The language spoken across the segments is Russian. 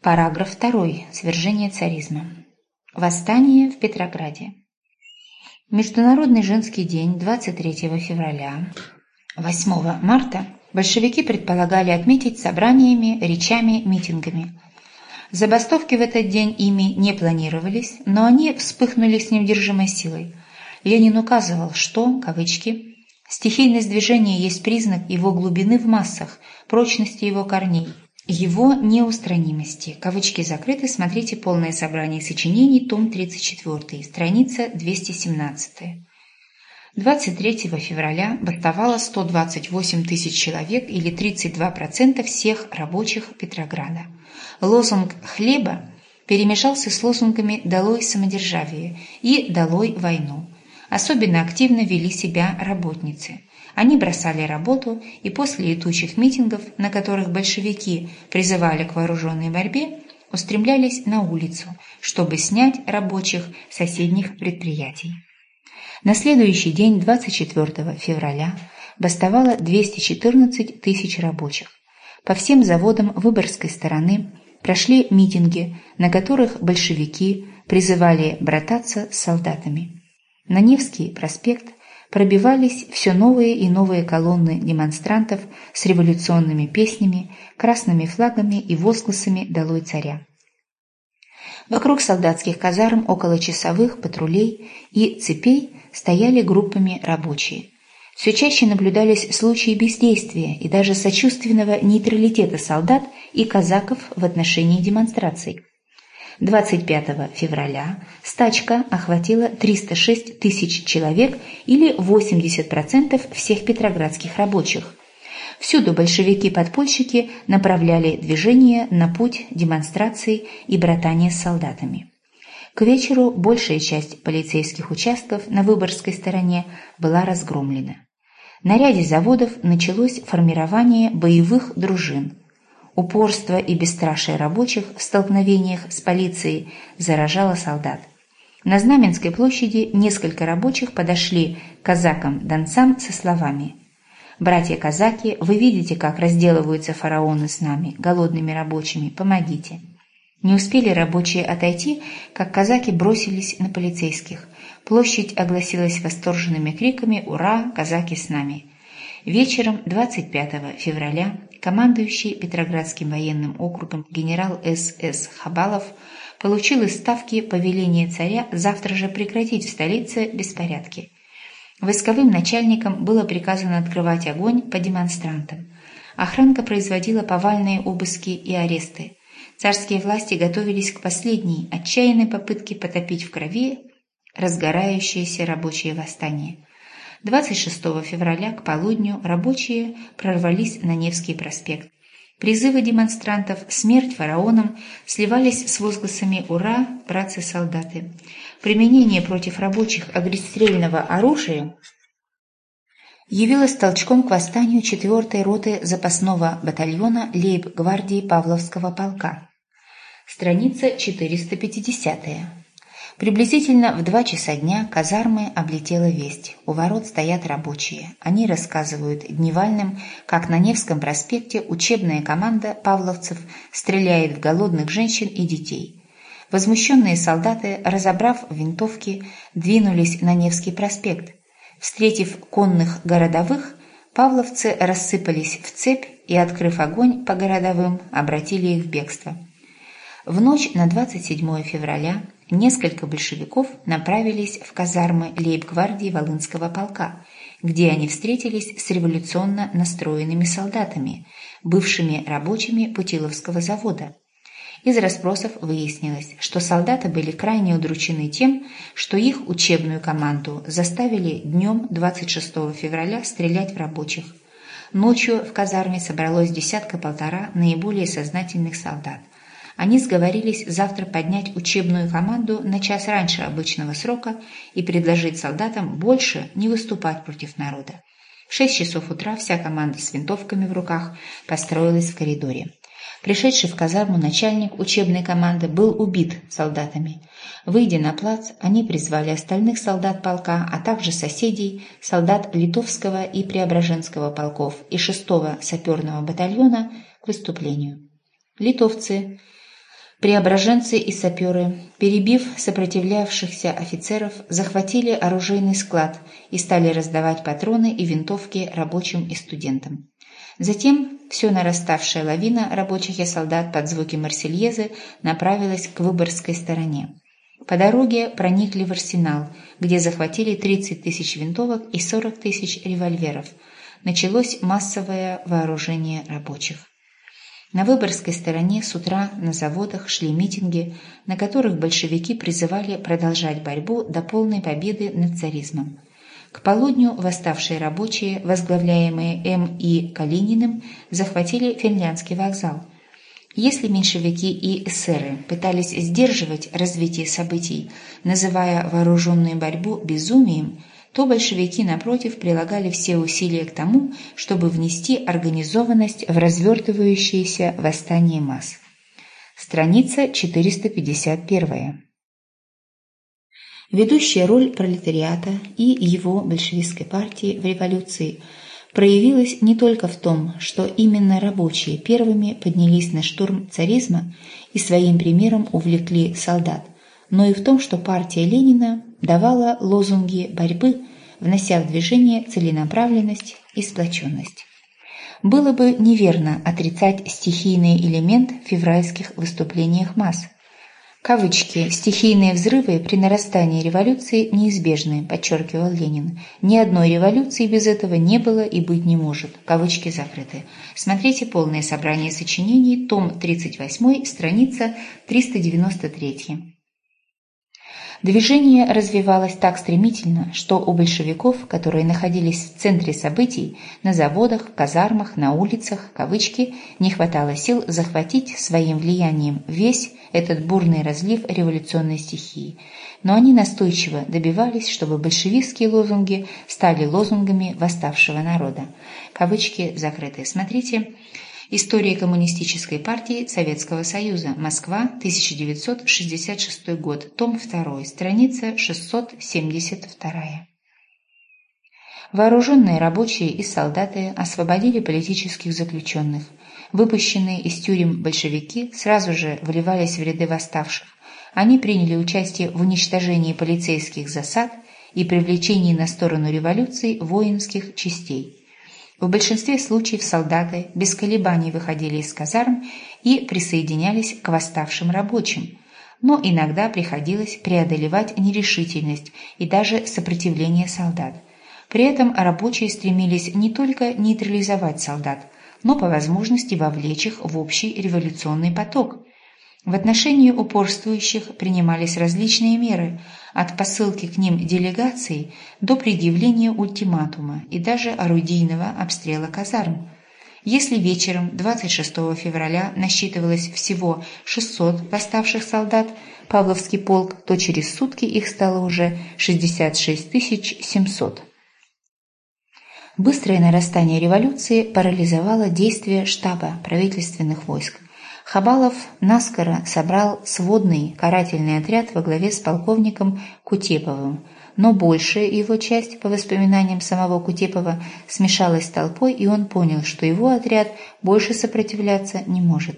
Параграф 2. Свержение царизма. Восстание в Петрограде. Международный женский день 23 февраля 8 марта большевики предполагали отметить собраниями, речами, митингами. Забастовки в этот день ими не планировались, но они вспыхнули с неудержимой силой. Ленин указывал, что, кавычки, «стихийность движения есть признак его глубины в массах, прочности его корней, его неустранимости. Кавычки закрыты. Смотрите полное собрание сочинений, том 34, страница 217. 23 февраля бастовало 128 тысяч человек или 32% всех рабочих Петрограда. Лозунг «хлеба» перемешался с лозунгами «долой самодержавие» и «долой войну». Особенно активно вели себя работницы – они бросали работу и после летучих митингов, на которых большевики призывали к вооруженной борьбе, устремлялись на улицу, чтобы снять рабочих соседних предприятий. На следующий день, 24 февраля, бастовало 214 тысяч рабочих. По всем заводам Выборгской стороны прошли митинги, на которых большевики призывали брататься с солдатами. На Невский проспект пробивались все новые и новые колонны демонстрантов с революционными песнями, красными флагами и возгласами «Долой царя». Вокруг солдатских казарм около часовых, патрулей и цепей стояли группами рабочие. Все чаще наблюдались случаи бездействия и даже сочувственного нейтралитета солдат и казаков в отношении демонстраций. 25 февраля стачка охватила 306 тысяч человек или 80% всех петроградских рабочих. Всюду большевики-подпольщики направляли движение на путь демонстраций и братания с солдатами. К вечеру большая часть полицейских участков на Выборгской стороне была разгромлена. На ряде заводов началось формирование боевых дружин – Упорство и бесстрашие рабочих в столкновениях с полицией заражало солдат. На Знаменской площади несколько рабочих подошли к казакам-донцам со словами «Братья-казаки, вы видите, как разделываются фараоны с нами, голодными рабочими, помогите». Не успели рабочие отойти, как казаки бросились на полицейских. Площадь огласилась восторженными криками «Ура! Казаки с нами!». Вечером 25 февраля командующий Петроградским военным округом генерал С.С. Хабалов получил из Ставки повеление царя завтра же прекратить в столице беспорядки. Войсковым начальникам было приказано открывать огонь по демонстрантам. Охранка производила повальные обыски и аресты. Царские власти готовились к последней, отчаянной попытке потопить в крови разгорающееся рабочее восстание. 26 февраля к полудню рабочие прорвались на Невский проспект. Призывы демонстрантов «Смерть фараонам» сливались с возгласами «Ура, братцы-солдаты!». Применение против рабочих огнестрельного оружия явилось толчком к восстанию 4-й роты запасного батальона лейб-гвардии Павловского полка. Страница 450 -я. Приблизительно в два часа дня казармы облетела весть. У ворот стоят рабочие. Они рассказывают дневальным, как на Невском проспекте учебная команда павловцев стреляет в голодных женщин и детей. Возмущенные солдаты, разобрав винтовки, двинулись на Невский проспект. Встретив конных городовых, павловцы рассыпались в цепь и, открыв огонь по городовым, обратили их в бегство. В ночь на 27 февраля несколько большевиков направились в казармы лейб-гвардии Волынского полка, где они встретились с революционно настроенными солдатами, бывшими рабочими Путиловского завода. Из расспросов выяснилось, что солдаты были крайне удручены тем, что их учебную команду заставили днем 26 февраля стрелять в рабочих. Ночью в казарме собралось десятка-полтора наиболее сознательных солдат – они сговорились завтра поднять учебную команду на час раньше обычного срока и предложить солдатам больше не выступать против народа. В шесть часов утра вся команда с винтовками в руках построилась в коридоре. Пришедший в казарму начальник учебной команды был убит солдатами. Выйдя на плац, они призвали остальных солдат полка, а также соседей, солдат Литовского и Преображенского полков и 6-го саперного батальона к выступлению. Литовцы Преображенцы и саперы, перебив сопротивлявшихся офицеров, захватили оружейный склад и стали раздавать патроны и винтовки рабочим и студентам. Затем все нараставшая лавина рабочих и солдат под звуки Марсельезы направилась к Выборгской стороне. По дороге проникли в арсенал, где захватили 30 тысяч винтовок и 40 тысяч револьверов. Началось массовое вооружение рабочих. На Выборгской стороне с утра на заводах шли митинги, на которых большевики призывали продолжать борьбу до полной победы над царизмом. К полудню восставшие рабочие, возглавляемые М. И. Калининым, захватили финляндский вокзал. Если меньшевики и эсеры пытались сдерживать развитие событий, называя вооруженную борьбу безумием, то большевики, напротив, прилагали все усилия к тому, чтобы внести организованность в развертывающееся восстание масс. Страница 451. Ведущая роль пролетариата и его большевистской партии в революции проявилась не только в том, что именно рабочие первыми поднялись на штурм царизма и своим примером увлекли солдат, но и в том, что партия Ленина давала лозунги борьбы, внося в движение целенаправленность и сплоченность. Было бы неверно отрицать стихийный элемент в февральских выступлениях масс – Кавычки «стихийные взрывы при нарастании революции неизбежны», подчеркивал Ленин. «Ни одной революции без этого не было и быть не может». Кавычки закрыты. Смотрите полное собрание сочинений, том 38, страница 393. Движение развивалось так стремительно, что у большевиков, которые находились в центре событий, на заводах, казармах, на улицах, кавычки, не хватало сил захватить своим влиянием весь этот бурный разлив революционной стихии. Но они настойчиво добивались, чтобы большевистские лозунги стали лозунгами восставшего народа. Кавычки закрыты. Смотрите История коммунистической партии Советского Союза. Москва, 1966 год. Том 2. Страница 672. Вооруженные рабочие и солдаты освободили политических заключенных. Выпущенные из тюрем большевики сразу же вливались в ряды восставших. Они приняли участие в уничтожении полицейских засад и привлечении на сторону революции воинских частей. В большинстве случаев солдаты без колебаний выходили из казарм и присоединялись к восставшим рабочим, но иногда приходилось преодолевать нерешительность и даже сопротивление солдат. При этом рабочие стремились не только нейтрализовать солдат, но по возможности вовлечь их в общий революционный поток. В отношении упорствующих принимались различные меры, от посылки к ним делегаций до предъявления ультиматума и даже орудийного обстрела казарм. Если вечером 26 февраля насчитывалось всего 600 восставших солдат, Павловский полк, то через сутки их стало уже 66 700. Быстрое нарастание революции парализовало действия штаба правительственных войск. Хабалов наскоро собрал сводный карательный отряд во главе с полковником Кутеповым, но большая его часть, по воспоминаниям самого Кутепова, смешалась с толпой, и он понял, что его отряд больше сопротивляться не может.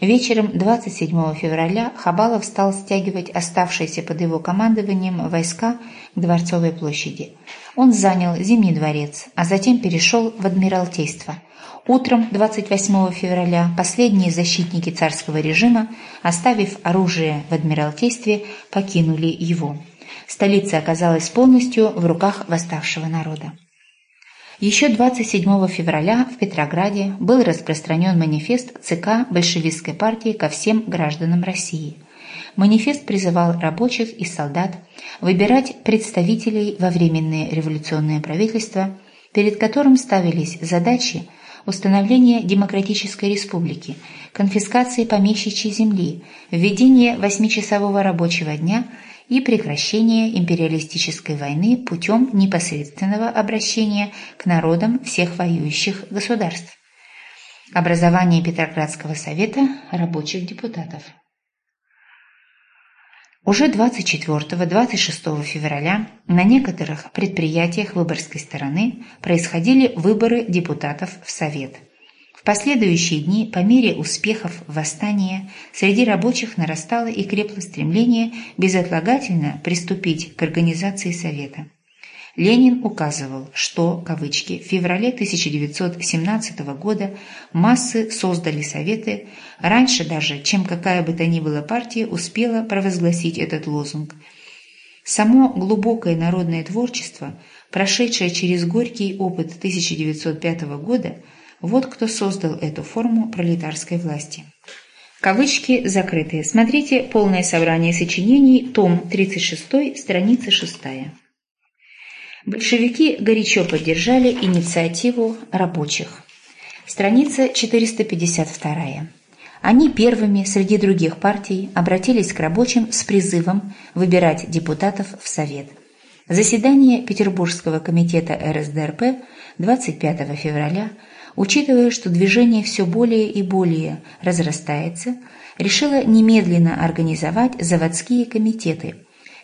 Вечером 27 февраля Хабалов стал стягивать оставшиеся под его командованием войска к Дворцовой площади. Он занял Зимний дворец, а затем перешел в Адмиралтейство – Утром 28 февраля последние защитники царского режима, оставив оружие в Адмиралтействе, покинули его. Столица оказалась полностью в руках восставшего народа. Еще 27 февраля в Петрограде был распространен манифест ЦК большевистской партии ко всем гражданам России. Манифест призывал рабочих и солдат выбирать представителей во Временное революционное правительство, перед которым ставились задачи – установление демократической республики, конфискации помещичьей земли, введение восьмичасового рабочего дня и прекращение империалистической войны путем непосредственного обращения к народам всех воюющих государств. Образование Петроградского совета рабочих депутатов. Уже 24-26 февраля на некоторых предприятиях выборгской стороны происходили выборы депутатов в Совет. В последующие дни, по мере успехов восстания, среди рабочих нарастало и крепло стремление безотлагательно приступить к организации Совета. Ленин указывал, что, кавычки, в феврале 1917 года массы создали Советы раньше даже, чем какая бы то ни была партия успела провозгласить этот лозунг. Само глубокое народное творчество, прошедшее через горький опыт 1905 года, вот кто создал эту форму пролетарской власти. Кавычки закрытые. Смотрите полное собрание сочинений, том 36, страница 6. Большевики горячо поддержали инициативу рабочих. Страница 452. Они первыми среди других партий обратились к рабочим с призывом выбирать депутатов в Совет. Заседание Петербургского комитета РСДРП 25 февраля учитывая, что движение все более и более разрастается, решила немедленно организовать заводские комитеты,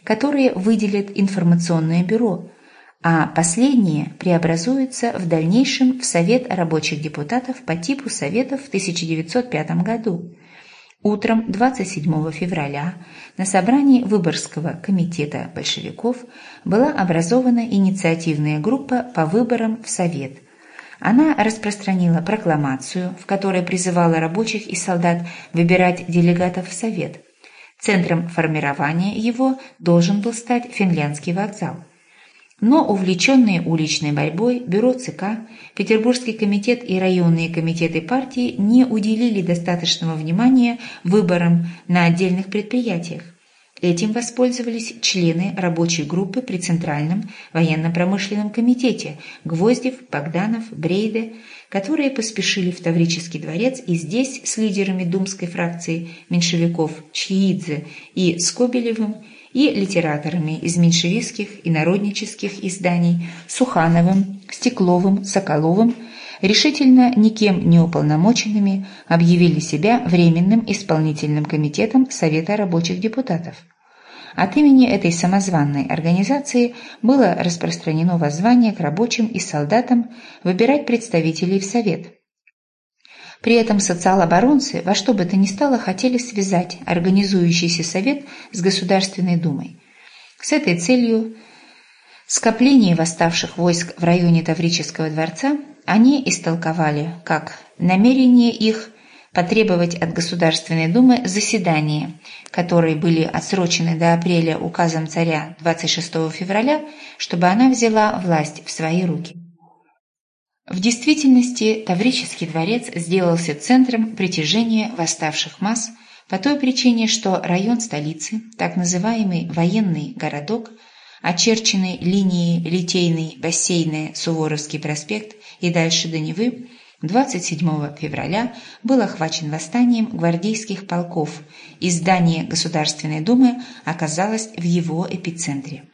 которые выделят информационное бюро, а последние преобразуются в дальнейшем в Совет рабочих депутатов по типу Советов в 1905 году. Утром 27 февраля на собрании Выборгского комитета большевиков была образована инициативная группа по выборам в Совет – она распространила прокламацию, в которой призывала рабочих и солдат выбирать делегатов в Совет. Центром формирования его должен был стать финляндский вокзал. Но увлеченные уличной борьбой бюро ЦК, Петербургский комитет и районные комитеты партии не уделили достаточного внимания выборам на отдельных предприятиях. Этим воспользовались члены рабочей группы при Центральном военно-промышленном комитете Гвоздев, Богданов, Брейде, которые поспешили в Таврический дворец и здесь с лидерами думской фракции меньшевиков Чьидзе и Скобелевым и литераторами из меньшевистских и народнических изданий Сухановым, Стекловым, Соколовым решительно никем не уполномоченными объявили себя Временным исполнительным комитетом Совета рабочих депутатов. От имени этой самозванной организации было распространено воззвание к рабочим и солдатам выбирать представителей в Совет. При этом социал-оборонцы во что бы то ни стало хотели связать организующийся Совет с Государственной Думой. С этой целью скопление восставших войск в районе Таврического дворца они истолковали как намерение их потребовать от Государственной Думы заседания, которые были отсрочены до апреля указом царя 26 февраля, чтобы она взяла власть в свои руки. В действительности Таврический дворец сделался центром притяжения восставших масс по той причине, что район столицы, так называемый военный городок, очерченный линией Литейный, Бассейный, Суворовский проспект и дальше до Невы, 27 февраля был охвачен восстанием гвардейских полков, и здание Государственной Думы оказалось в его эпицентре.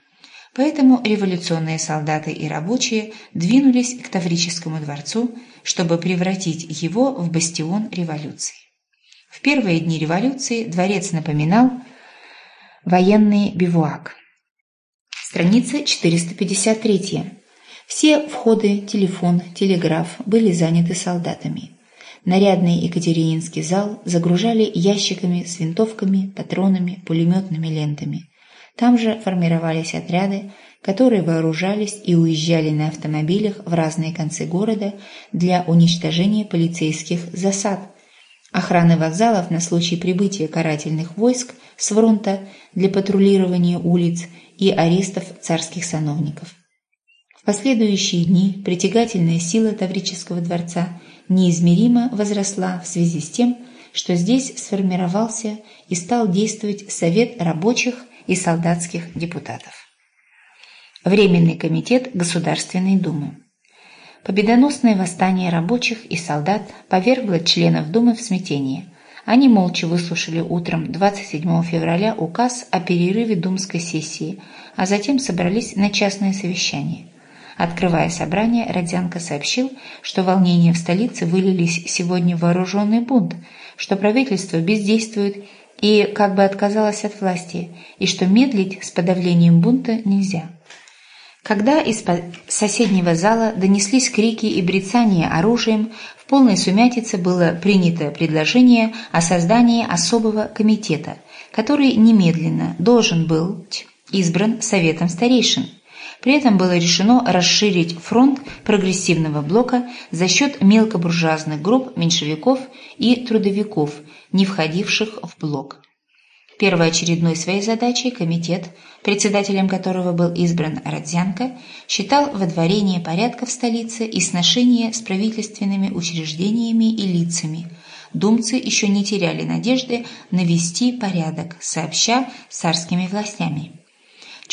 Поэтому революционные солдаты и рабочие двинулись к Таврическому дворцу, чтобы превратить его в бастион революции. В первые дни революции дворец напоминал военный бивуак. Страница 453. Все входы, телефон, телеграф были заняты солдатами. Нарядный Екатерининский зал загружали ящиками с винтовками, патронами, пулеметными лентами. Там же формировались отряды, которые вооружались и уезжали на автомобилях в разные концы города для уничтожения полицейских засад, охраны вокзалов на случай прибытия карательных войск с фронта для патрулирования улиц и арестов царских сановников. В последующие дни притягательная сила Таврического дворца неизмеримо возросла в связи с тем, что здесь сформировался и стал действовать Совет рабочих и солдатских депутатов. Временный комитет Государственной Думы. Победоносное восстание рабочих и солдат повергло членов Думы в смятение. Они молча выслушали утром 27 февраля указ о перерыве думской сессии, а затем собрались на частное совещание. Открывая собрание, Родзянко сообщил, что волнения в столице вылились сегодня в вооруженный бунт, что правительство бездействует и как бы отказалось от власти, и что медлить с подавлением бунта нельзя. Когда из соседнего зала донеслись крики и брецания оружием, в полной сумятице было принято предложение о создании особого комитета, который немедленно должен был избран Советом старейшин. При этом было решено расширить фронт прогрессивного блока за счет мелкобуржуазных групп меньшевиков и трудовиков, не входивших в блок. Первоочередной своей задачей комитет, председателем которого был избран Родзянко, считал водворение порядка в столице и сношение с правительственными учреждениями и лицами. Думцы еще не теряли надежды навести порядок, сообща с царскими властями.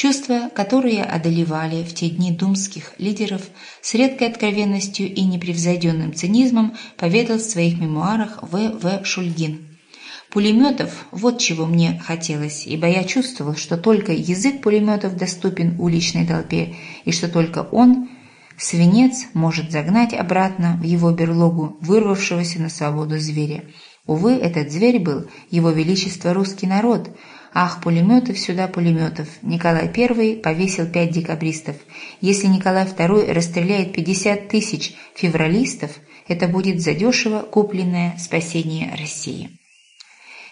Чувства, которые одолевали в те дни думских лидеров, с редкой откровенностью и непревзойденным цинизмом поведал в своих мемуарах В. В. Шульгин. Пулеметов – вот чего мне хотелось, ибо я чувствовал, что только язык пулеметов доступен уличной толпе, и что только он, свинец, может загнать обратно в его берлогу вырвавшегося на свободу зверя. Увы, этот зверь был его величество русский народ. Ах, пулеметов сюда пулеметов. Николай I повесил пять декабристов. Если Николай II расстреляет 50 тысяч февралистов, это будет задешево купленное спасение России.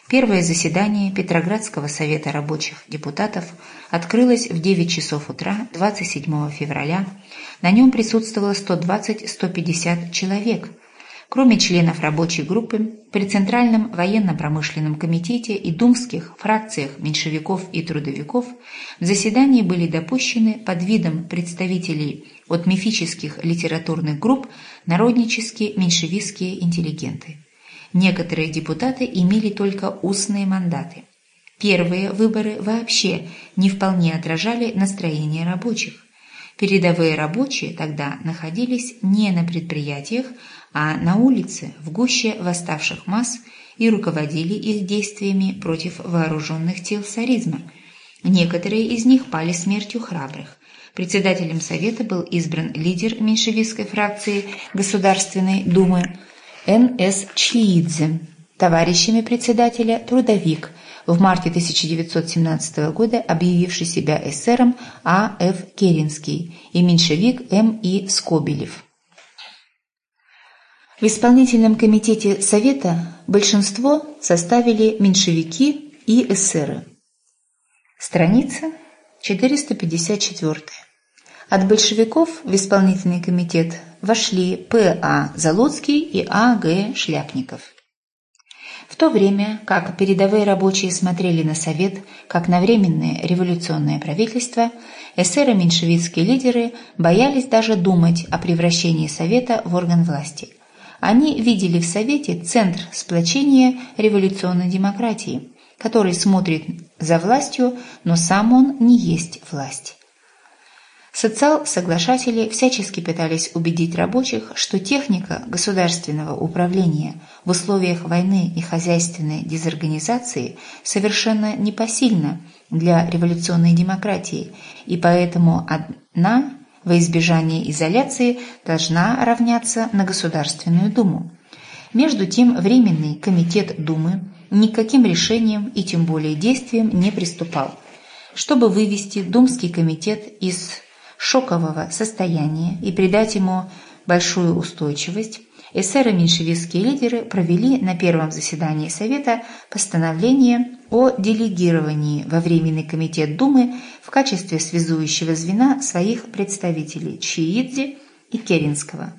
Первое заседание Петроградского совета рабочих депутатов открылось в 9 часов утра 27 февраля. На нем присутствовало 120-150 человек. Кроме членов рабочей группы, при Центральном военно-промышленном комитете и думских фракциях меньшевиков и трудовиков в заседании были допущены под видом представителей от мифических литературных групп народнические меньшевистские интеллигенты. Некоторые депутаты имели только устные мандаты. Первые выборы вообще не вполне отражали настроение рабочих. Передовые рабочие тогда находились не на предприятиях, а на улице, в гуще восставших масс и руководили их действиями против вооруженных тел царизма. Некоторые из них пали смертью храбрых. Председателем Совета был избран лидер меньшевистской фракции Государственной Думы Н.С. Чиидзе, товарищами председателя трудовик, в марте 1917 года объявивший себя эсером А.Ф. Керенский и меньшевик М.И. Скобелев. В исполнительном комитете Совета большинство составили меньшевики и эсеры. Страница 454. От большевиков в исполнительный комитет вошли П.А. Залуцкий и А.Г. Шляпников. В то время как передовые рабочие смотрели на Совет как на временное революционное правительство, эсеры-меньшевистские лидеры боялись даже думать о превращении Совета в орган власти. Они видели в Совете центр сплочения революционной демократии, который смотрит за властью, но сам он не есть власть. Социал-соглашатели всячески пытались убедить рабочих, что техника государственного управления в условиях войны и хозяйственной дезорганизации совершенно непосильна для революционной демократии, и поэтому одна во избежание изоляции должна равняться на Государственную Думу. Между тем Временный комитет Думы никаким решением и тем более действием не приступал. Чтобы вывести Думский комитет из шокового состояния и придать ему большую устойчивость, эсеры-меньшевистские лидеры провели на первом заседании Совета постановление о делегировании во Временный комитет Думы в качестве связующего звена своих представителей Чиидзе и Керенского.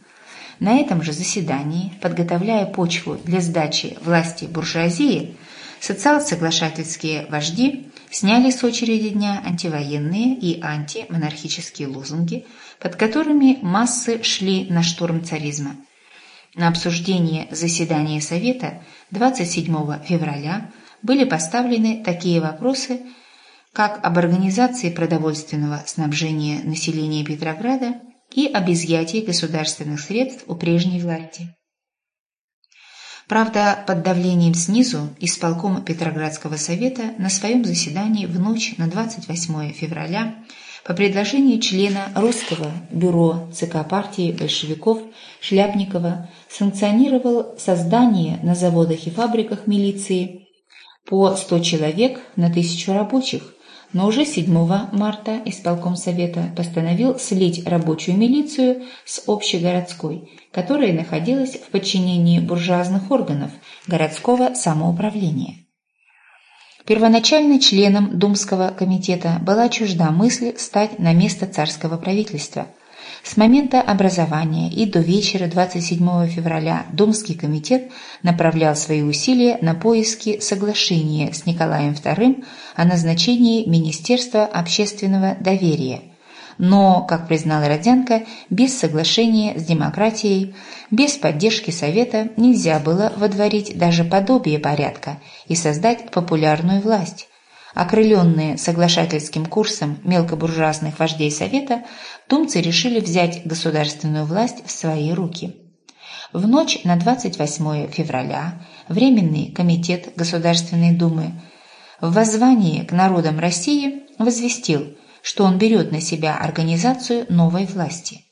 На этом же заседании, подготовляя почву для сдачи власти буржуазии, социал-соглашательские вожди сняли с очереди дня антивоенные и антимонархические лозунги, под которыми массы шли на штурм царизма. На обсуждение заседания Совета 27 февраля были поставлены такие вопросы, как об организации продовольственного снабжения населения Петрограда и об изъятии государственных средств у прежней власти. Правда, под давлением снизу исполком Петроградского совета на своем заседании в ночь на 28 февраля по предложению члена Русского бюро ЦК партии большевиков Шляпникова санкционировал создание на заводах и фабриках милиции по 100 человек на тысячу рабочих, но уже 7 марта исполком Совета постановил слить рабочую милицию с общегородской, которая находилась в подчинении буржуазных органов городского самоуправления. Первоначально членом Думского комитета была чужда мысль стать на место царского правительства – с момента образования и до вечера 27 февраля Думский комитет направлял свои усилия на поиски соглашения с Николаем II о назначении Министерства общественного доверия. Но, как признал Родянко, без соглашения с демократией, без поддержки Совета нельзя было водворить даже подобие порядка и создать популярную власть. Окрыленные соглашательским курсом мелкобуржуазных вождей Совета, думцы решили взять государственную власть в свои руки. В ночь на 28 февраля Временный комитет Государственной Думы в воззвании к народам России возвестил, что он берет на себя организацию новой власти –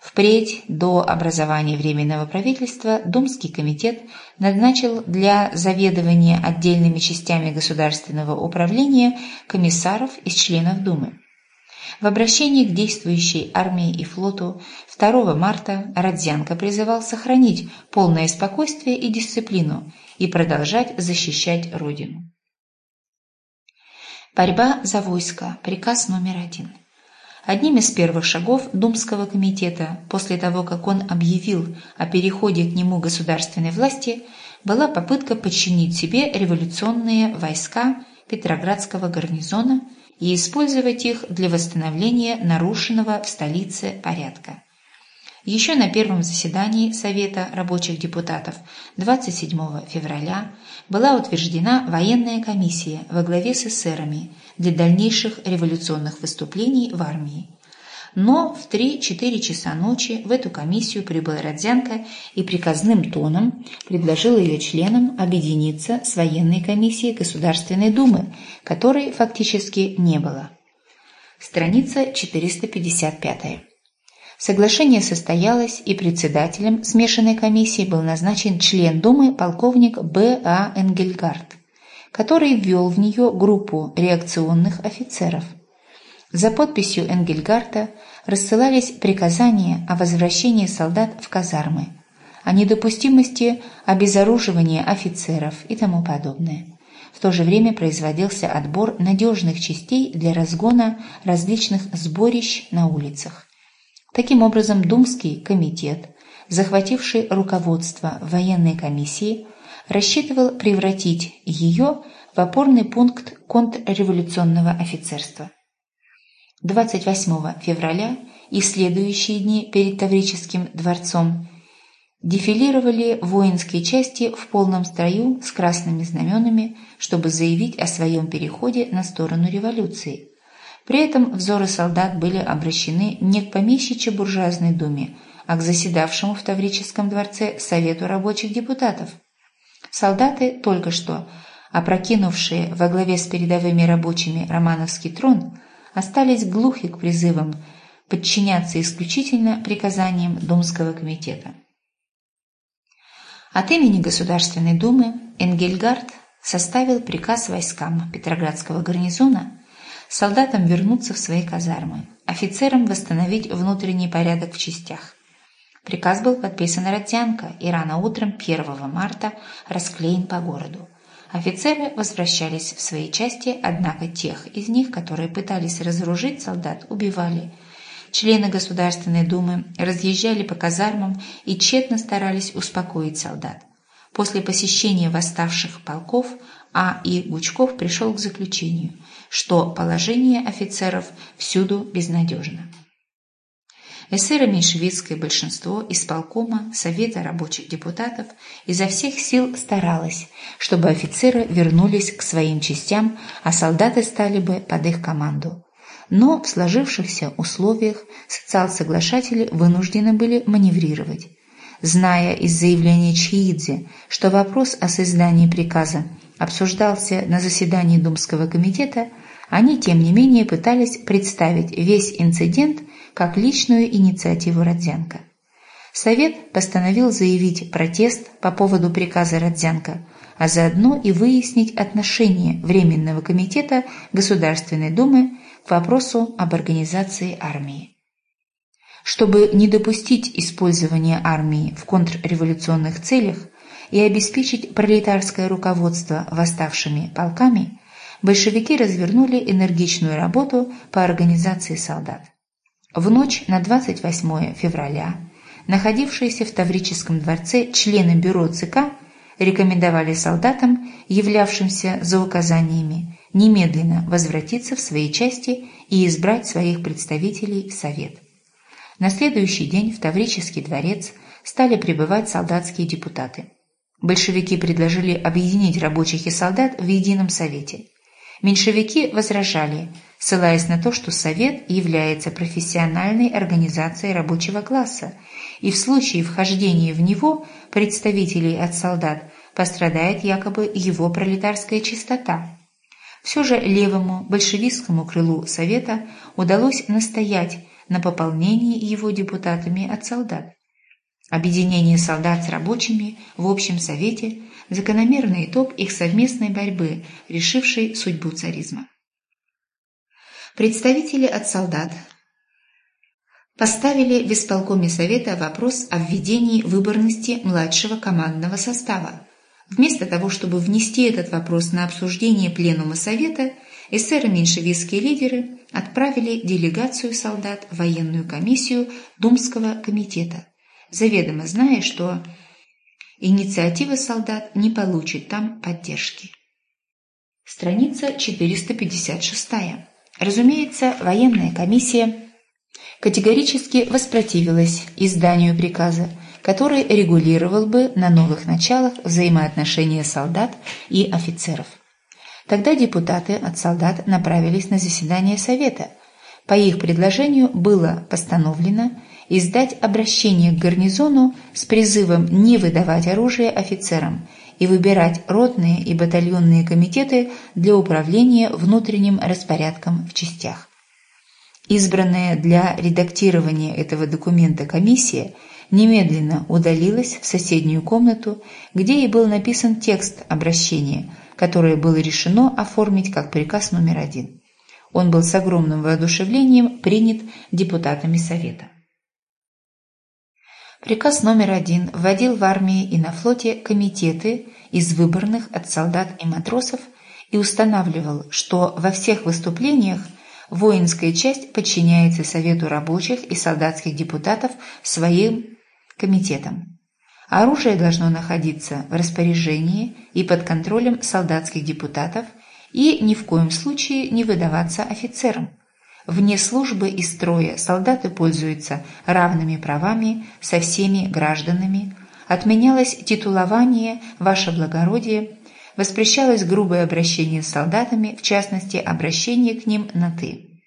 Впредь, до образования Временного правительства, Думский комитет назначил для заведования отдельными частями государственного управления комиссаров из членов Думы. В обращении к действующей армии и флоту 2 марта Родзянко призывал сохранить полное спокойствие и дисциплину и продолжать защищать Родину. Борьба за войско. Приказ номер один. Одним из первых шагов Думского комитета, после того, как он объявил о переходе к нему государственной власти, была попытка подчинить себе революционные войска Петроградского гарнизона и использовать их для восстановления нарушенного в столице порядка. Еще на первом заседании Совета рабочих депутатов 27 февраля была утверждена военная комиссия во главе с эсерами для дальнейших революционных выступлений в армии. Но в 3-4 часа ночи в эту комиссию прибыл Родзянко и приказным тоном предложил ее членам объединиться с военной комиссией Государственной Думы, которой фактически не было. Страница 455. Соглашение состоялось, и председателем смешанной комиссии был назначен член Думы полковник Б. А. Энгельгард, который ввел в нее группу реакционных офицеров. За подписью Энгельгарта рассылались приказания о возвращении солдат в казармы, о недопустимости обезоруживания офицеров и тому подобное. В то же время производился отбор надежных частей для разгона различных сборищ на улицах. Таким образом, Думский комитет, захвативший руководство военной комиссии, рассчитывал превратить ее в опорный пункт контрреволюционного офицерства. 28 февраля и следующие дни перед Таврическим дворцом дефилировали воинские части в полном строю с красными знаменами, чтобы заявить о своем переходе на сторону революции. При этом взоры солдат были обращены не к помещичьей буржуазной думе, а к заседавшему в Таврическом дворце Совету рабочих депутатов. Солдаты, только что опрокинувшие во главе с передовыми рабочими Романовский трон, остались глухи к призывам подчиняться исключительно приказаниям Думского комитета. От имени Государственной Думы Энгельгард составил приказ войскам Петроградского гарнизона солдатам вернуться в свои казармы, офицерам восстановить внутренний порядок в частях. Приказ был подписан Родзянко и рано утром 1 марта расклеен по городу. Офицеры возвращались в свои части, однако тех из них, которые пытались разоружить солдат, убивали. Члены Государственной Думы разъезжали по казармам и тщетно старались успокоить солдат. После посещения восставших полков А. И. Гучков пришел к заключению – что положение офицеров всюду безнадежно. Эсеро-меньшевистское большинство исполкома Совета рабочих депутатов изо всех сил старалось, чтобы офицеры вернулись к своим частям, а солдаты стали бы под их команду. Но в сложившихся условиях социал-соглашатели вынуждены были маневрировать. Зная из заявления Чиидзе, что вопрос о создании приказа обсуждался на заседании Думского комитета, они, тем не менее, пытались представить весь инцидент как личную инициативу Родзянко. Совет постановил заявить протест по поводу приказа Родзянко, а заодно и выяснить отношение Временного комитета Государственной Думы к вопросу об организации армии. Чтобы не допустить использования армии в контрреволюционных целях и обеспечить пролетарское руководство восставшими полками, большевики развернули энергичную работу по организации солдат. В ночь на 28 февраля находившиеся в Таврическом дворце члены бюро ЦК рекомендовали солдатам, являвшимся за указаниями, немедленно возвратиться в свои части и избрать своих представителей в Совет. На следующий день в Таврический дворец стали прибывать солдатские депутаты. Большевики предложили объединить рабочих и солдат в едином совете. Меньшевики возражали, ссылаясь на то, что Совет является профессиональной организацией рабочего класса, и в случае вхождения в него представителей от солдат пострадает якобы его пролетарская чистота. Все же левому большевистскому крылу Совета удалось настоять на пополнении его депутатами от солдат. Объединение солдат с рабочими в общем совете – закономерный итог их совместной борьбы, решившей судьбу царизма. Представители от солдат поставили в исполкоме Совета вопрос о введении выборности младшего командного состава. Вместо того, чтобы внести этот вопрос на обсуждение Пленума Совета, эсеры-меньшевистские лидеры отправили делегацию солдат в военную комиссию Думского комитета заведомо зная, что инициатива солдат не получит там поддержки. Страница 456. Разумеется, военная комиссия категорически воспротивилась изданию приказа, который регулировал бы на новых началах взаимоотношения солдат и офицеров. Тогда депутаты от солдат направились на заседание Совета. По их предложению было постановлено издать обращение к гарнизону с призывом не выдавать оружие офицерам и выбирать ротные и батальонные комитеты для управления внутренним распорядком в частях. Избранная для редактирования этого документа комиссия немедленно удалилась в соседнюю комнату, где и был написан текст обращения, которое было решено оформить как приказ номер один. Он был с огромным воодушевлением принят депутатами Совета. Приказ номер один вводил в армии и на флоте комитеты из выборных от солдат и матросов и устанавливал, что во всех выступлениях воинская часть подчиняется Совету рабочих и солдатских депутатов своим комитетам. Оружие должно находиться в распоряжении и под контролем солдатских депутатов и ни в коем случае не выдаваться офицерам. Вне службы и строя солдаты пользуются равными правами со всеми гражданами, отменялось титулование «Ваше благородие», воспрещалось грубое обращение с солдатами, в частности, обращение к ним на «ты».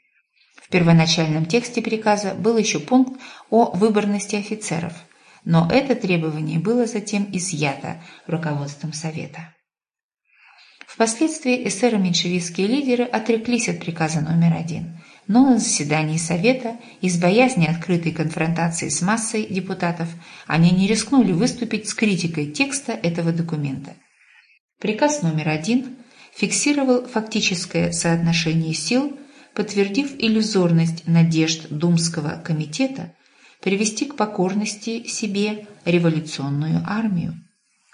В первоначальном тексте приказа был еще пункт о выборности офицеров, но это требование было затем изъято руководством Совета. Впоследствии эсеро-меньшевистские лидеры отреклись от приказа номер один – но на заседании Совета из боязни открытой конфронтации с массой депутатов они не рискнули выступить с критикой текста этого документа. Приказ номер один фиксировал фактическое соотношение сил, подтвердив иллюзорность надежд Думского комитета привести к покорности себе революционную армию.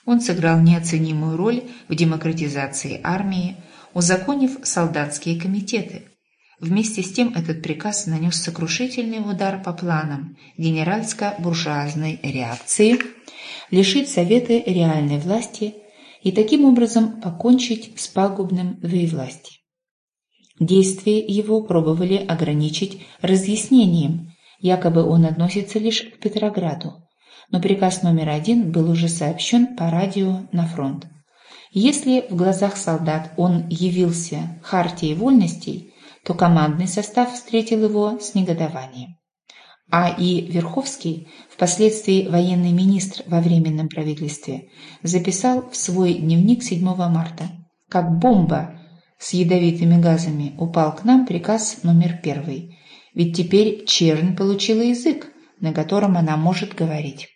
Он сыграл неоценимую роль в демократизации армии, узаконив солдатские комитеты – Вместе с тем этот приказ нанес сокрушительный удар по планам генеральско-буржуазной реакции, лишить Советы реальной власти и таким образом покончить с пагубным двоевластием. Действия его пробовали ограничить разъяснением, якобы он относится лишь к Петрограду, но приказ номер один был уже сообщен по радио на фронт. Если в глазах солдат он явился хартией вольностей, то командный состав встретил его с негодованием. А и Верховский, впоследствии военный министр во Временном правительстве, записал в свой дневник 7 марта «Как бомба с ядовитыми газами упал к нам приказ номер первый, ведь теперь чернь получила язык, на котором она может говорить».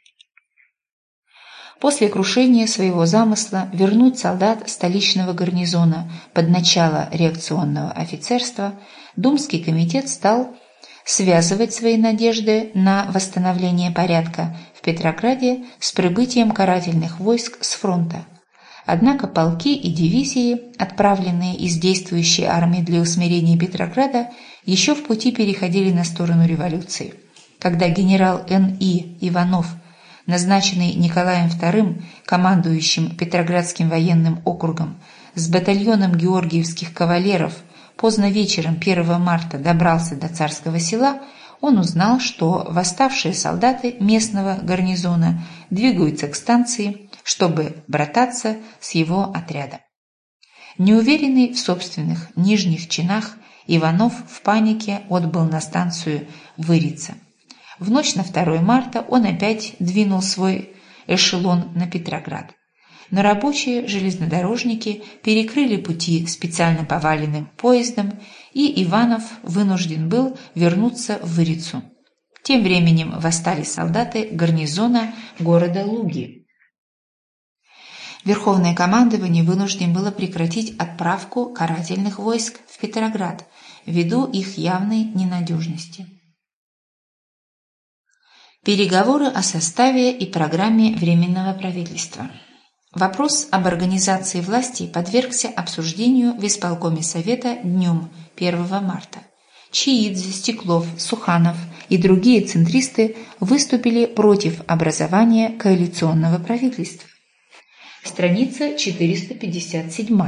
После крушения своего замысла вернуть солдат столичного гарнизона под начало реакционного офицерства, Думский комитет стал связывать свои надежды на восстановление порядка в Петрограде с прибытием карательных войск с фронта. Однако полки и дивизии, отправленные из действующей армии для усмирения Петрограда, еще в пути переходили на сторону революции. Когда генерал Н.И. Иванов – назначенный Николаем II, командующим Петроградским военным округом, с батальоном георгиевских кавалеров поздно вечером 1 марта добрался до царского села, он узнал, что восставшие солдаты местного гарнизона двигаются к станции, чтобы брататься с его отрядом. Неуверенный в собственных нижних чинах, Иванов в панике отбыл на станцию Вырица. В ночь на 2 марта он опять двинул свой эшелон на Петроград. Но рабочие железнодорожники перекрыли пути специально поваленным поездом, и Иванов вынужден был вернуться в Вырицу. Тем временем восстали солдаты гарнизона города Луги. Верховное командование вынужден было прекратить отправку карательных войск в Петроград ввиду их явной ненадежности. Переговоры о составе и программе Временного правительства. Вопрос об организации власти подвергся обсуждению в исполкоме Совета днем 1 марта. Чиидзе, Стеклов, Суханов и другие центристы выступили против образования коалиционного правительства. Страница 457.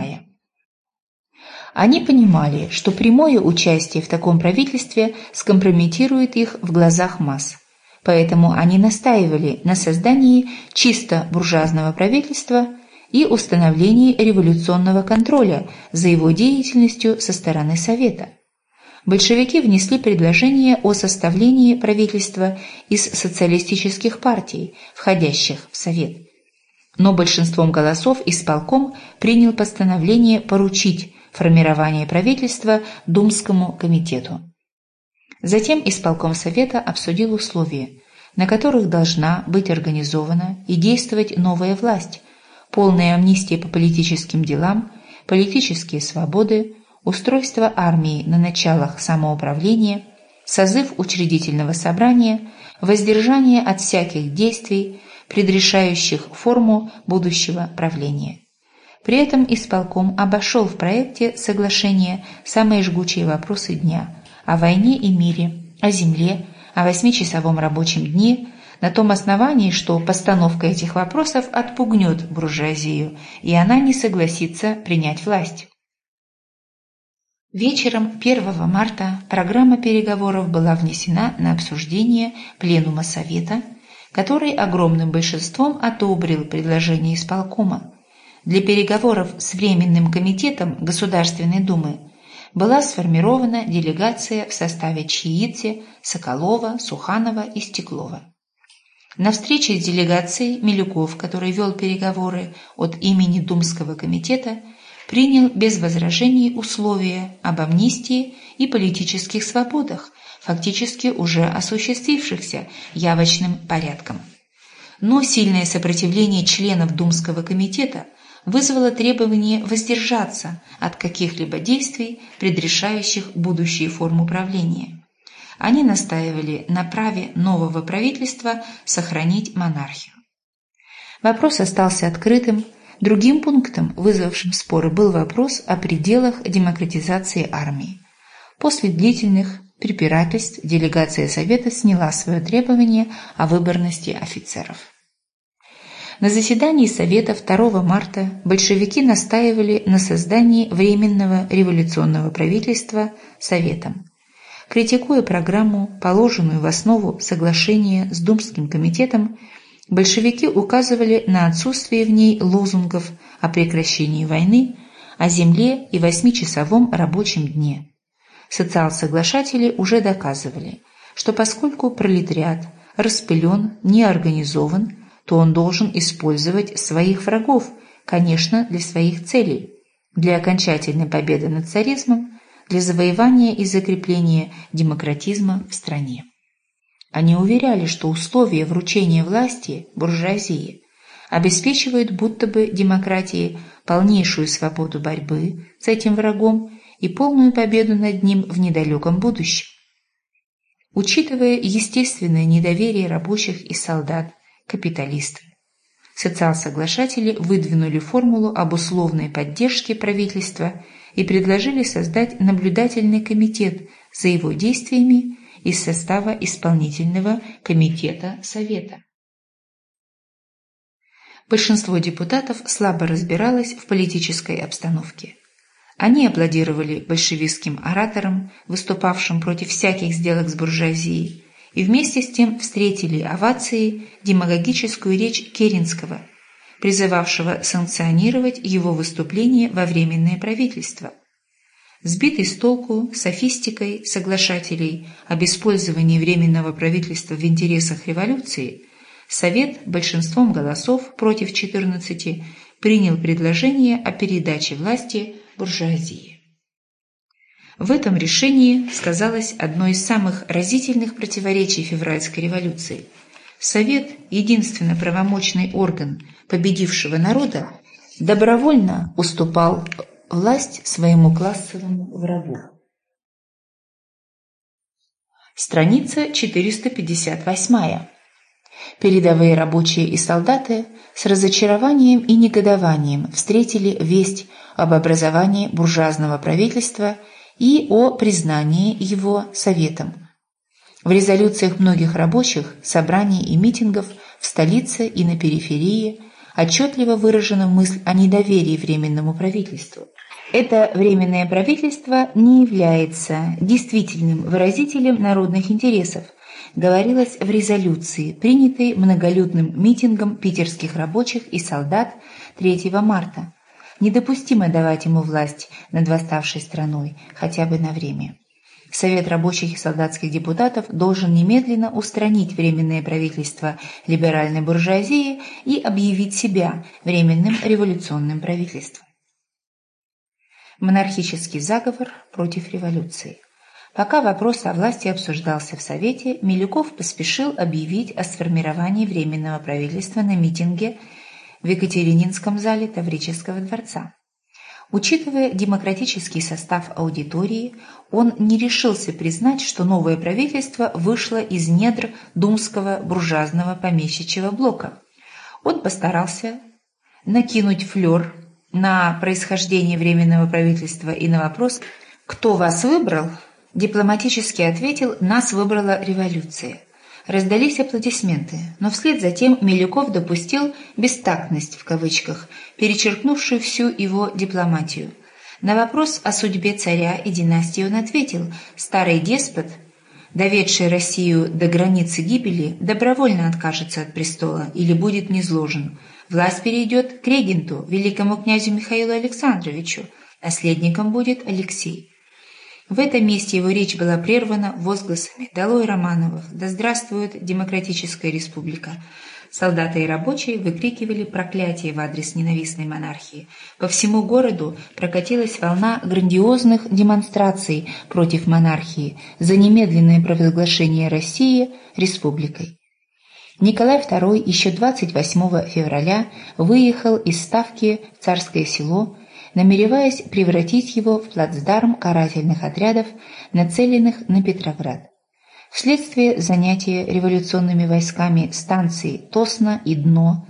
Они понимали, что прямое участие в таком правительстве скомпрометирует их в глазах масс. Поэтому они настаивали на создании чисто буржуазного правительства и установлении революционного контроля за его деятельностью со стороны Совета. Большевики внесли предложение о составлении правительства из социалистических партий, входящих в Совет. Но большинством голосов исполком принял постановление поручить формирование правительства Думскому комитету. Затем исполком Совета обсудил условия, на которых должна быть организована и действовать новая власть, полная амнистия по политическим делам, политические свободы, устройство армии на началах самоуправления, созыв учредительного собрания, воздержание от всяких действий, предрешающих форму будущего правления. При этом исполком обошел в проекте соглашения самые жгучие вопросы дня – о войне и мире, о земле, о восьмичасовом рабочем дне, на том основании, что постановка этих вопросов отпугнет буржуазию, и она не согласится принять власть. Вечером 1 марта программа переговоров была внесена на обсуждение Пленума Совета, который огромным большинством одобрил предложение исполкома. Для переговоров с Временным комитетом Государственной Думы была сформирована делегация в составе Чиидзе, Соколова, Суханова и Стеклова. На встрече с делегацией Милюков, который вел переговоры от имени Думского комитета, принял без возражений условия об амнистии и политических свободах, фактически уже осуществившихся явочным порядком. Но сильное сопротивление членов Думского комитета вызвало требование воздержаться от каких-либо действий, предрешающих будущие формы управления. Они настаивали на праве нового правительства сохранить монархию. Вопрос остался открытым. Другим пунктом, вызвавшим споры, был вопрос о пределах демократизации армии. После длительных препирательств делегация Совета сняла свое требование о выборности офицеров. На заседании Совета 2 марта большевики настаивали на создании Временного революционного правительства Советом. Критикуя программу, положенную в основу соглашения с Думским комитетом, большевики указывали на отсутствие в ней лозунгов о прекращении войны, о земле и восьмичасовом рабочем дне. Социал-соглашатели уже доказывали, что поскольку пролетариат распылен, не организован, то он должен использовать своих врагов, конечно, для своих целей, для окончательной победы над царизмом, для завоевания и закрепления демократизма в стране. Они уверяли, что условия вручения власти буржуазии обеспечивают будто бы демократии полнейшую свободу борьбы с этим врагом и полную победу над ним в недалеком будущем. Учитывая естественное недоверие рабочих и солдат, капиталистов, социал-соглашатели выдвинули формулу об условной поддержке правительства и предложили создать наблюдательный комитет за его действиями из состава исполнительного комитета Совета. Большинство депутатов слабо разбиралось в политической обстановке. Они аплодировали большевистским ораторам, выступавшим против всяких сделок с буржуазией, и вместе с тем встретили овацией демагогическую речь Керенского, призывавшего санкционировать его выступление во Временное правительство. Сбитый с толку софистикой соглашателей об использовании Временного правительства в интересах революции, Совет большинством голосов против 14 принял предложение о передаче власти буржуазии. В этом решении сказалось одно из самых разительных противоречий февральской революции. Совет, единственно правомочный орган победившего народа, добровольно уступал власть своему классовому врагу. Страница 458. Передовые рабочие и солдаты с разочарованием и негодованием встретили весть об образовании буржуазного правительства – и о признании его Советом. В резолюциях многих рабочих, собраний и митингов в столице и на периферии отчетливо выражена мысль о недоверии Временному правительству. Это Временное правительство не является действительным выразителем народных интересов, говорилось в резолюции, принятой многолюдным митингом питерских рабочих и солдат 3 марта, Недопустимо давать ему власть над восставшей страной, хотя бы на время. Совет рабочих и солдатских депутатов должен немедленно устранить Временное правительство либеральной буржуазии и объявить себя Временным революционным правительством. Монархический заговор против революции. Пока вопрос о власти обсуждался в Совете, Милюков поспешил объявить о сформировании Временного правительства на митинге в Екатерининском зале Таврического дворца. Учитывая демократический состав аудитории, он не решился признать, что новое правительство вышло из недр думского буржуазного помещичьего блока. Он постарался накинуть флер на происхождение Временного правительства и на вопрос «Кто вас выбрал?» дипломатически ответил «Нас выбрала революция». Раздались аплодисменты, но вслед за тем Милюков допустил «бестактность» в кавычках, перечеркнувшую всю его дипломатию. На вопрос о судьбе царя и династии он ответил «старый деспот, доведший Россию до границы гибели, добровольно откажется от престола или будет низложен. Власть перейдет к регенту, великому князю Михаилу Александровичу, наследником будет Алексей». В этом месте его речь была прервана возгласами «Долой Романовых! Да здравствует Демократическая Республика!» Солдаты и рабочие выкрикивали проклятие в адрес ненавистной монархии. По всему городу прокатилась волна грандиозных демонстраций против монархии за немедленное провозглашение России республикой. Николай II еще 28 февраля выехал из Ставки в Царское село намереваясь превратить его в плацдарм карательных отрядов, нацеленных на Петроград. Вследствие занятия революционными войсками станций Тосно и Дно,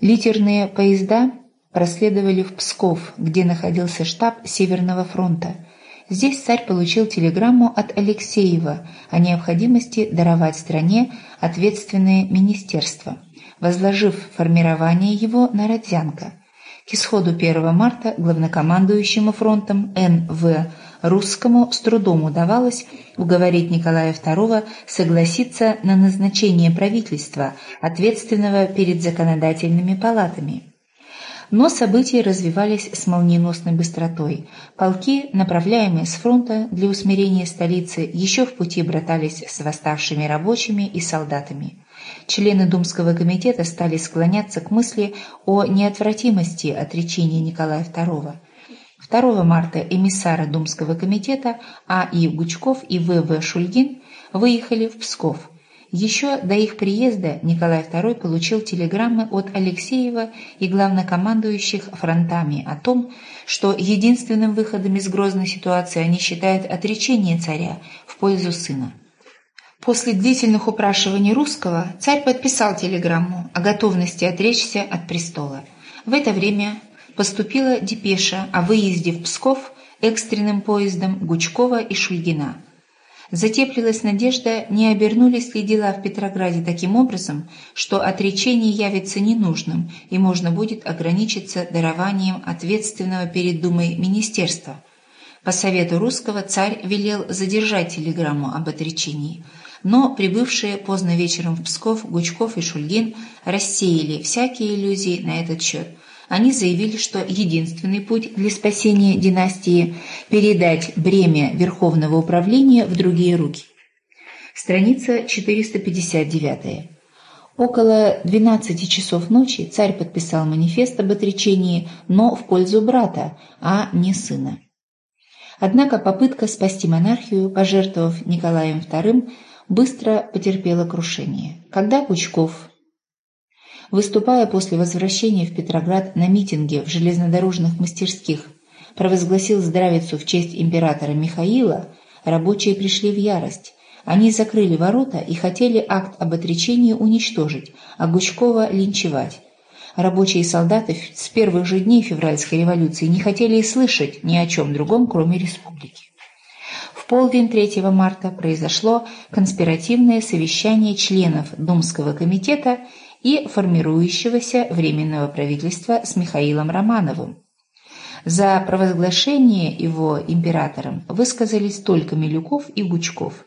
литерные поезда проследовали в Псков, где находился штаб Северного фронта. Здесь царь получил телеграмму от Алексеева о необходимости даровать стране ответственное министерство, возложив формирование его на Родзянко – к исходу 1 марта главнокомандующему фронтом Н.В. Русскому с трудом удавалось уговорить Николая II согласиться на назначение правительства, ответственного перед законодательными палатами. Но события развивались с молниеносной быстротой. Полки, направляемые с фронта для усмирения столицы, еще в пути братались с восставшими рабочими и солдатами члены Думского комитета стали склоняться к мысли о неотвратимости отречения Николая II. 2 марта эмиссары Думского комитета А. И. Гучков и В. В. Шульгин выехали в Псков. Еще до их приезда Николай II получил телеграммы от Алексеева и главнокомандующих фронтами о том, что единственным выходом из грозной ситуации они считают отречение царя в пользу сына. После длительных упрашиваний русского царь подписал телеграмму о готовности отречься от престола. В это время поступила депеша о выезде в Псков экстренным поездом Гучкова и Шульгина – Затеплилась надежда, не обернулись ли дела в Петрограде таким образом, что отречение явится ненужным и можно будет ограничиться дарованием ответственного перед Думой министерства. По совету русского царь велел задержать телеграмму об отречении, но прибывшие поздно вечером в Псков Гучков и Шульгин рассеяли всякие иллюзии на этот счет – они заявили, что единственный путь для спасения династии – передать бремя верховного управления в другие руки. Страница 459. Около 12 часов ночи царь подписал манифест об отречении, но в пользу брата, а не сына. Однако попытка спасти монархию, пожертвовав Николаем II, быстро потерпела крушение. Когда Пучков выступая после возвращения в Петроград на митинге в железнодорожных мастерских, провозгласил здравицу в честь императора Михаила, рабочие пришли в ярость. Они закрыли ворота и хотели акт об отречении уничтожить, а Гучкова линчевать. Рабочие и солдаты с первых же дней февральской революции не хотели и слышать ни о чем другом, кроме республики. Полдень 3 марта произошло конспиративное совещание членов Думского комитета и формирующегося Временного правительства с Михаилом Романовым. За провозглашение его императором высказались только Милюков и Гучков.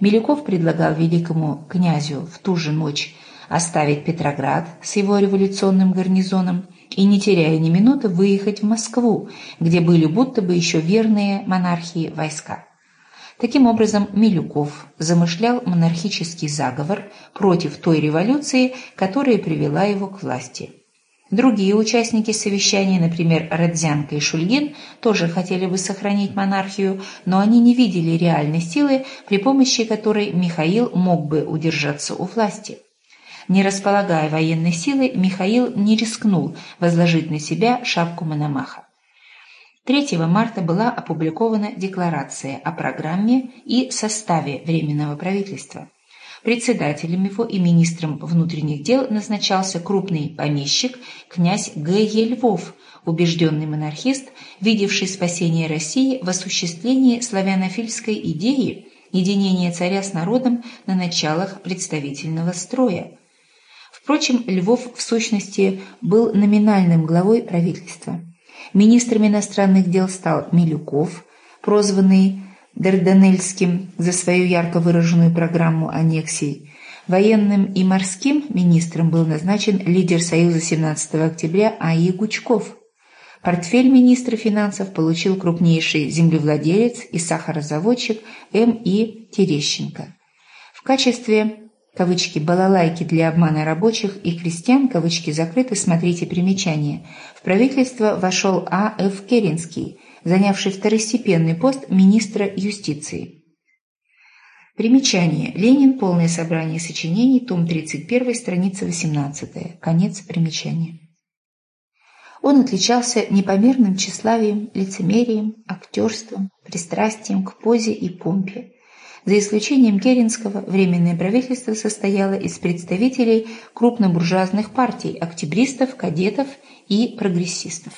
Милюков предлагал великому князю в ту же ночь оставить Петроград с его революционным гарнизоном и, не теряя ни минуты, выехать в Москву, где были будто бы еще верные монархии войска. Таким образом, Милюков замышлял монархический заговор против той революции, которая привела его к власти. Другие участники совещания, например, Родзянко и Шульгин, тоже хотели бы сохранить монархию, но они не видели реальной силы, при помощи которой Михаил мог бы удержаться у власти. Не располагая военной силой, Михаил не рискнул возложить на себя шапку Мономаха. 3 марта была опубликована декларация о программе и составе Временного правительства. Председателем его и министром внутренних дел назначался крупный помещик князь Г. Е. Львов, убежденный монархист, видевший спасение России в осуществлении славянофильской идеи единения царя с народом на началах представительного строя. Впрочем, Львов в сущности был номинальным главой правительства. Министром иностранных дел стал Милюков, прозванный Дарданельским за свою ярко выраженную программу аннексий. Военным и морским министром был назначен лидер Союза 17 октября А.И. Гучков. Портфель министра финансов получил крупнейший землевладелец и сахарозаводчик М.И. Терещенко. В качестве кавычки «балалайки для обмана рабочих и крестьян», кавычки закрыты, смотрите примечание, в правительство вошел А. Ф. Керенский, занявший второстепенный пост министра юстиции. Примечание. Ленин. Полное собрание сочинений. Том 31. Страница 18. Конец примечания. Он отличался непомерным тщеславием, лицемерием, актерством, пристрастием к позе и помпе. За исключением Керенского, Временное правительство состояло из представителей крупнобуржуазных партий, октябристов, кадетов и прогрессистов.